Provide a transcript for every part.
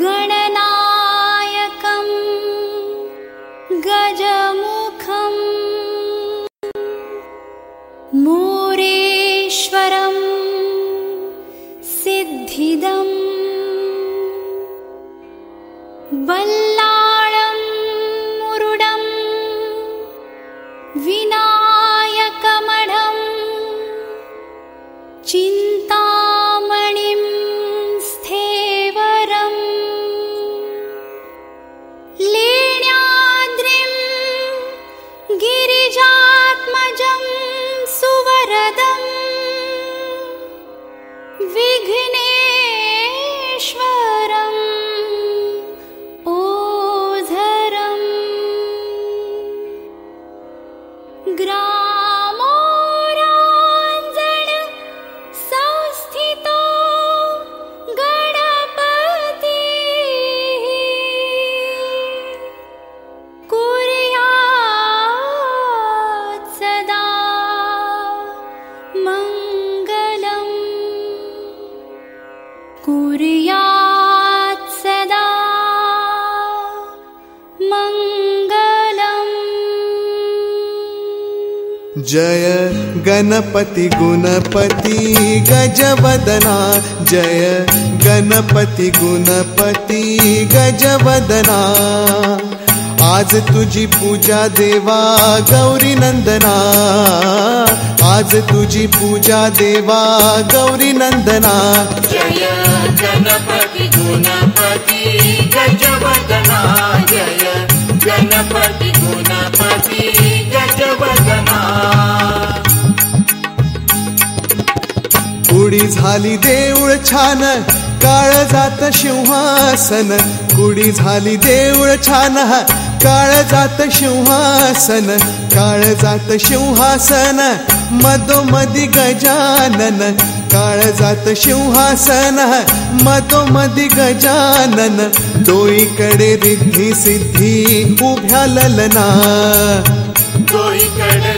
गणनायकम् जय गणपति गुणपति गजवदना जय गणपति गुणपति गजवदना. आज तुझी पूजा देवा गौरी नंदना. आज तुझी पूजा देवा गौरी नंदना. जय गणपति गुणपति कुडी झाली देऊळ छान काळ जात सिंहासन. कुडी झाली देऊळ छान काळ जात सिंहासन. काळ जात सिंहासन मधोमधी गजानन. काळ जात सिंहासन मधोमधी गजानन. डोईकडे रिद्धी सिद्धी उभ्या ललना. दोईकडे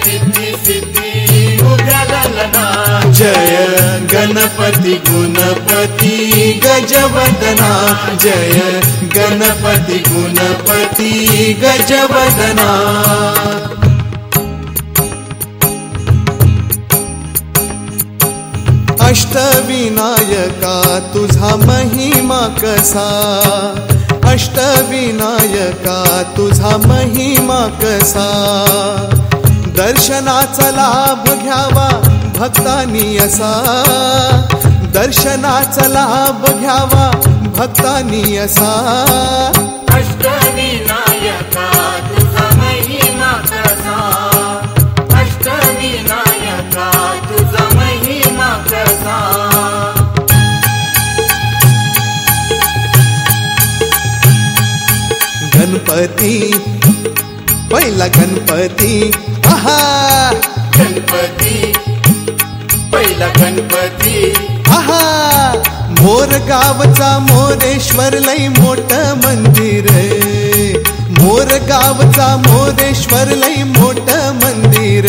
जय गणपती गुणपती गजवदना. जय गणपती गुणपती गजवदना. अष्टविनायका तुझा महिमा कसा? अष्टविनायका तुझा महिमा कसा? दर्शनाचा लाभ घ्यावा भक्तानी असा दर्शनाचा लाभ घ्यावा भक्तानी असा. गणपती पहिला गणपती आहा! गणपतीला गणपती. आहा मोर गावचा मोरेश्वर लय मोठ मंदिर मोर गावचा मोरेश्वर लय मोठ मंदिर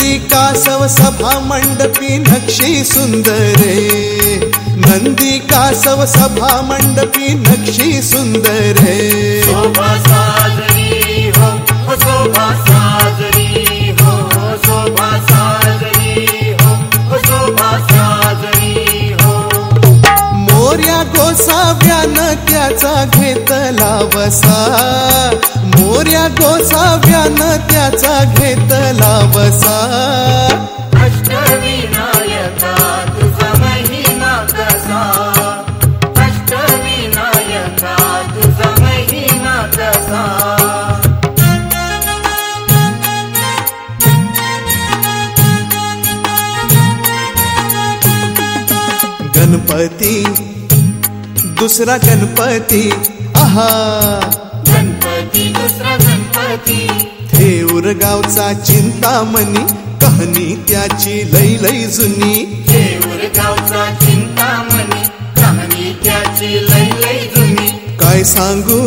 मे कासव सभा मण्डपि नक्षी सुन्दर नंदी कासव सभा मंडपी नक्षी सुंदरे शोभा साजरी हो शोभा साजरी हो हो शोभा साजरी हो हो शोभा साजरी हो। मोर्या गोसाव्यानं त्याचा घेतला वसा। मोर्या गोसाव्यानं त्याचा घेतला वसा। अष्टविनायका गणपती दुसरा गणपती आहा. गणपती दुसरा गणपती. थेऊर गावचा चिंतामणी कहाणी त्याची लई लई जुनी. देऊर गावचा चिंतामणी कहाणी त्याची लई लई जुनी. काय सांगू?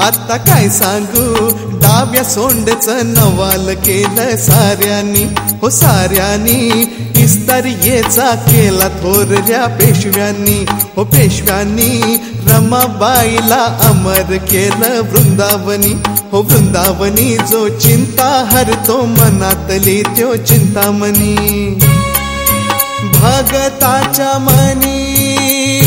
आता काय सांगू? डाव्या सोंडचं नवाल केलं साऱ्यांनी. हो साऱ्यांनी इस्तरियेचा केला थोरल्या पेशव्यांनी. हो पेशव्यांनी रमाबाईला अमर केलं वृंदावनी. हो वृंदावनी जो चिंता हरतो मनातली त्यो चिंतामणी. भगताच्या मनी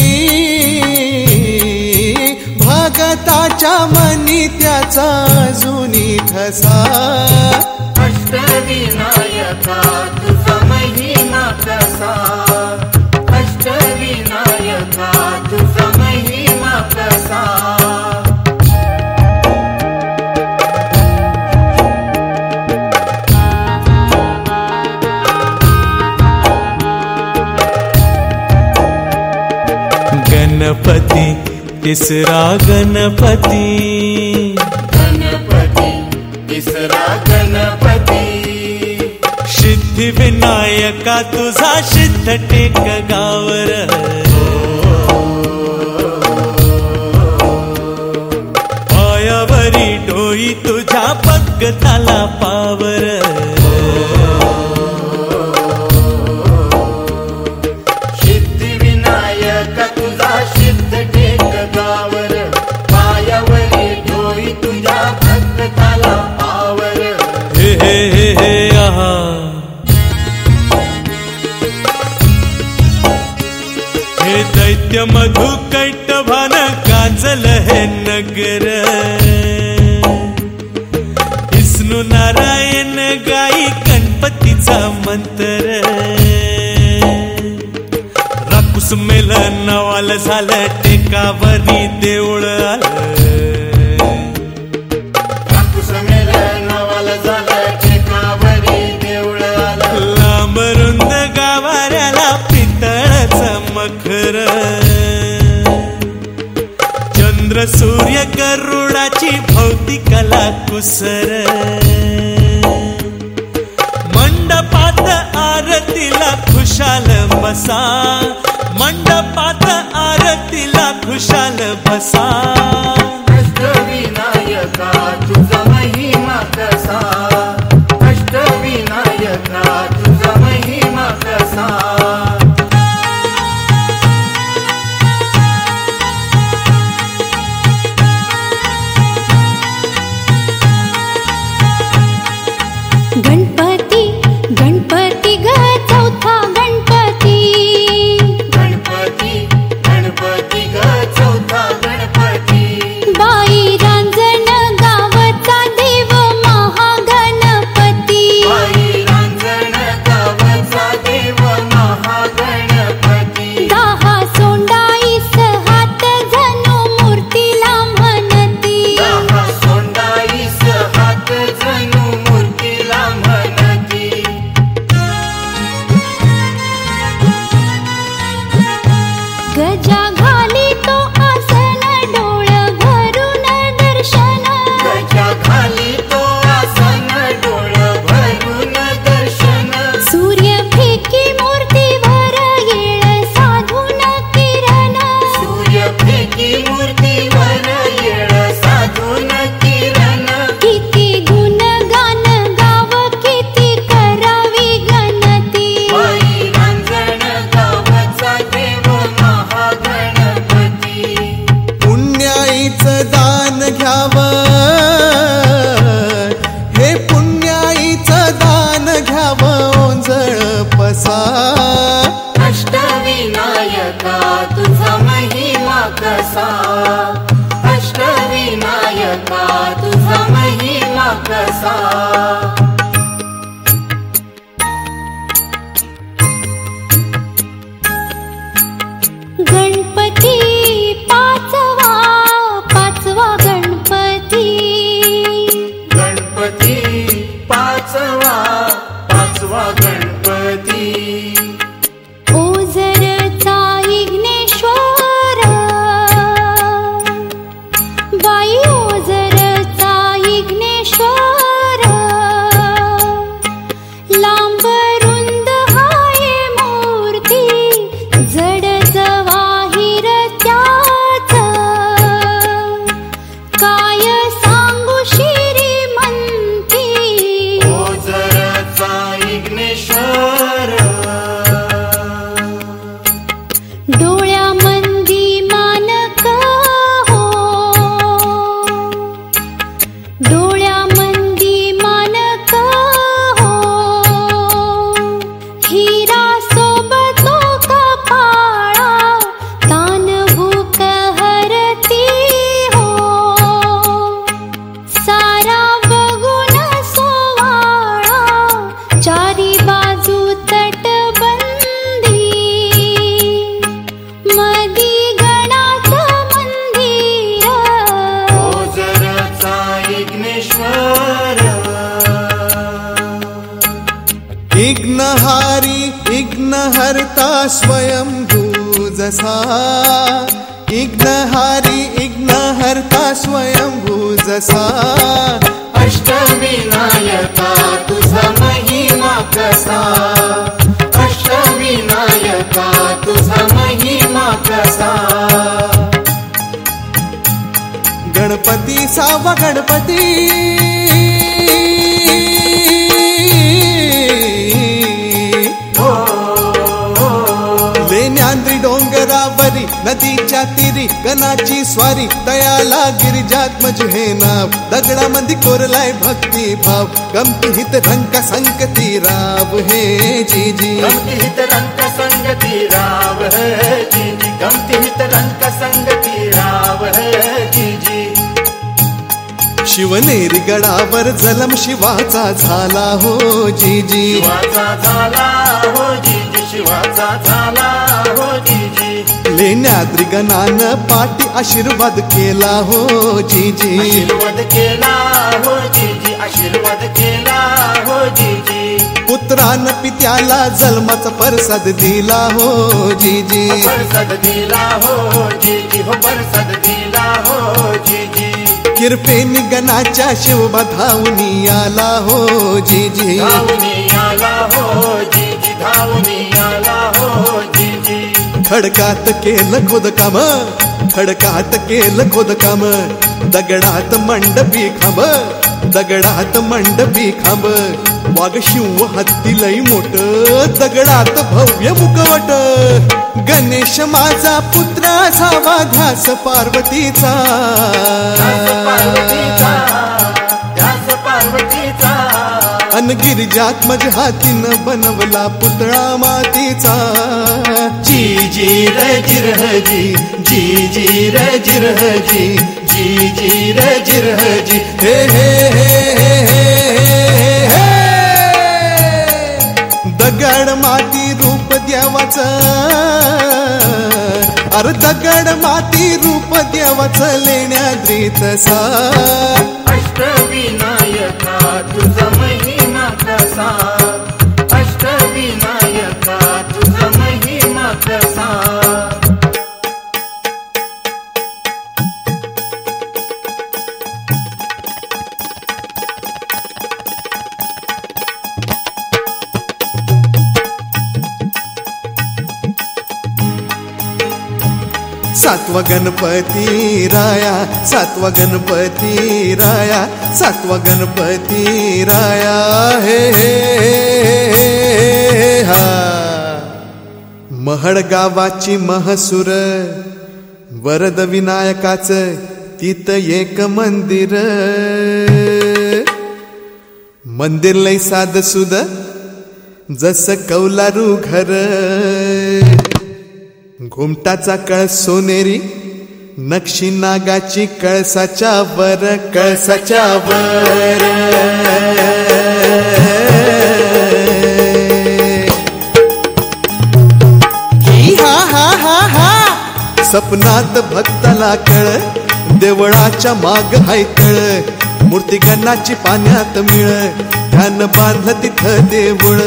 भगताच्या मनी त्याचा अजूनी ठसा. अष्टविनायका तुझा महिमा कसा? अष्टविनायका तुझा महिमा कसा? गणपती तिसरा गणपती गणपती तिसरा गणपती सिद्धी विनायका तुझा सिद्ध टेक गावर। पायावरी डोई तुझ्या भगताला पावर नित्य मधु कैटभान काजल हे नगर। विष्णू नारायण गाई गणपतीचा मंत्र। राकुस मेल नवाल झालं टेकावरी देऊळ आलं। वखर चंद्र सूर्य करुणाची गरुडाची भौतिकला कुसर. मंडपात आरतीला खुशाल बसा. मंडपात आरतीला खुशाल बसा. विनायका तुझा महिमा कसा? हरता स्वयंभू जसा इग्नहारी इग्न हरता स्वयंभू जसा अष्टविनायका तुझा महिमा कसा अष्टविनायका तुझा महिमा कसा गणपती सावा गणपती नदीच्या तिरी गणाची स्वारी दयाला गिरिजात्मज हे नाव दगडामध्ये कोरलाय भक्ती भाव. गमती हित रंग संगती राव. हे जी जी गमती हित रंग संगती राव. है जी जी गमती हित रंग संगती राव. है जी जी शिवनेरी गडावर जलम शिवाचा झाला हो जी जी शिवाचा झाला हो जी जी शिवाचा झाला हो जी जी लेण्याद्री गणानं पाठी आशीर्वाद केला हो जी जी आशीर्वाद केला हो जी जी आशीर्वाद केला हो जी जी पुत्रान पित्याला जन्माचा प्रसाद दिला हो जी जी बरसद दिला हो जी जी हो बरसद दिला हो जी जी किरपेनी गणाच्या शिवबा धावनी आला हो जी जी धावनी आला हो जी जी धावनी खडकात केलं खोदकाम खडकात केलं खोदकाम दगडात मंडपी खांब. दगडात मंडपी खांब. वाघ शिव हत्ती लई मोठ. दगडात भव्य मुकवट. गणेश माझा पुत्र असावा ध्यास पार्वतीचा. अन गिरिजात्मज हातीनं बनवला पुतळा मातीचा. जी जी र जिरह जी. जी जी र जिरह जी. जी जी र जिरह जी. हे हे हे हे हे दगड माती रूप देवाचं. अरे दगड माती रूप देवाचं लेण्याद्रीत सा अष्टविनायका तुझा महिमा सार सातवा गणपती राया सातवा गणपती राया सातवा गणपती राया. हे हे, हा महड गावाची महसूर वरद विनायकाच तित एक मंदिर. मंदिर लय साध सुद जस कौलारू घर. घुमटाचा कळस सोनेरी नक्षी नागाची कळसाच्या वर कळसाच्या वर. ही हा हा हा सपनात भक्ताला कळ देवळाच्या माग कळ मूर्ती गणाची पाण्यात मिळ ध्यान बांधलं तिथं देऊळ.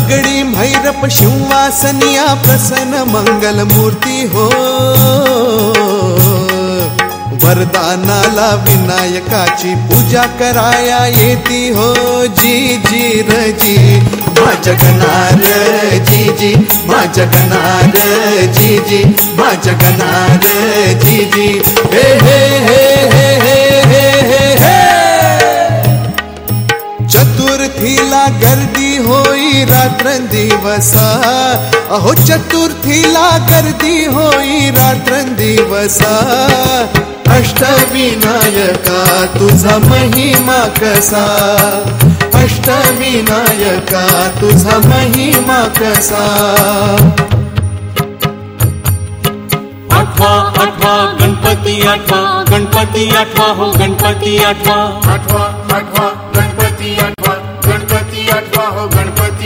पगड़ी भैरप शिववासनिया प्रसन्न मंगल मूर्ति हो। वरदानाला विनायकाची पूजा कराया येती हो। जी जी रज़ी मा जगनार जी जी। मा जगनार जी जी। मा जगनार जी जी। हे हे हे हे हे हे हे। चतुर्थीला गर्दी होई रात्र दिवसा अहो चतुर्थीला गर्दी होई रात्र दिवसा अष्टविनायका तुझा महिमा कसा? अष्टविनायका तुझा महिमा कसा? आठवा आठवा गणपती आठवा गणपती आठवा हो गणपती आठवा। आठवा आठवा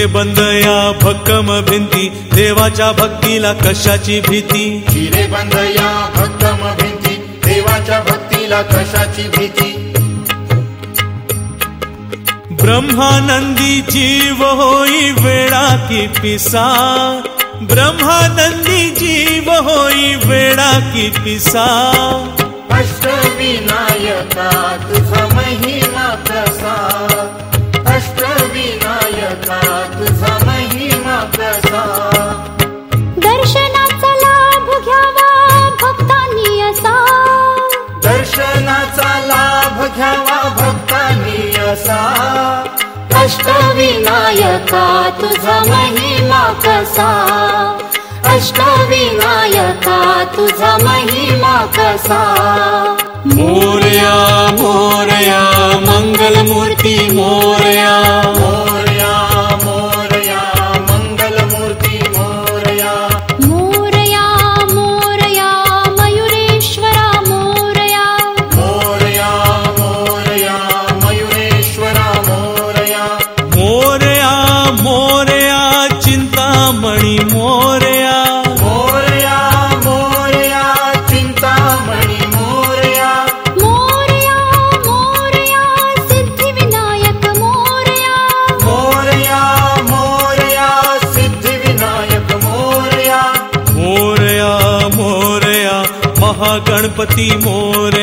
हे बंद या भक्कम भिंती देवाच्या भक्तीला कशाची भीती? हिरे बंद या भक्कम भिंती देवाच्या भक्तीला कशाची भीती? ब्रह्मानंदी जीव होई वेळा की पिसा ब्रह्मानंदी जीव होई वेळा की पिसा अष्टविनायका तुझा महिमा कसा कसा अष्टविनायका तुझा महिमा कसा। अष्टविनायका तुझा महिमा कसा। मोरया मोरया मङ्गलमूर्ति मूर्ति मोरया। गणपति मोर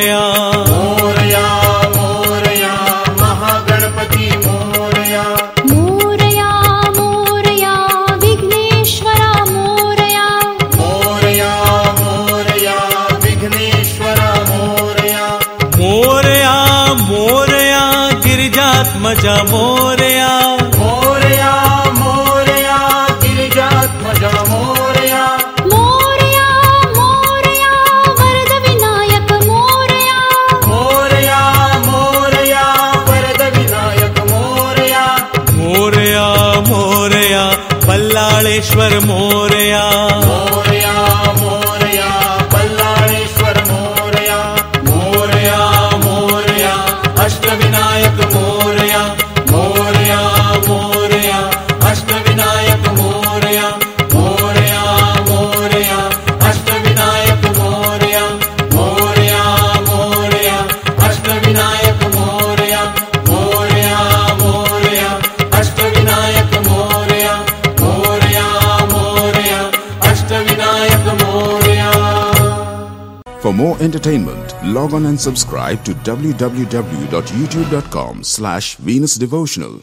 on and subscribe to www.youtube.com slash Venus Devotional.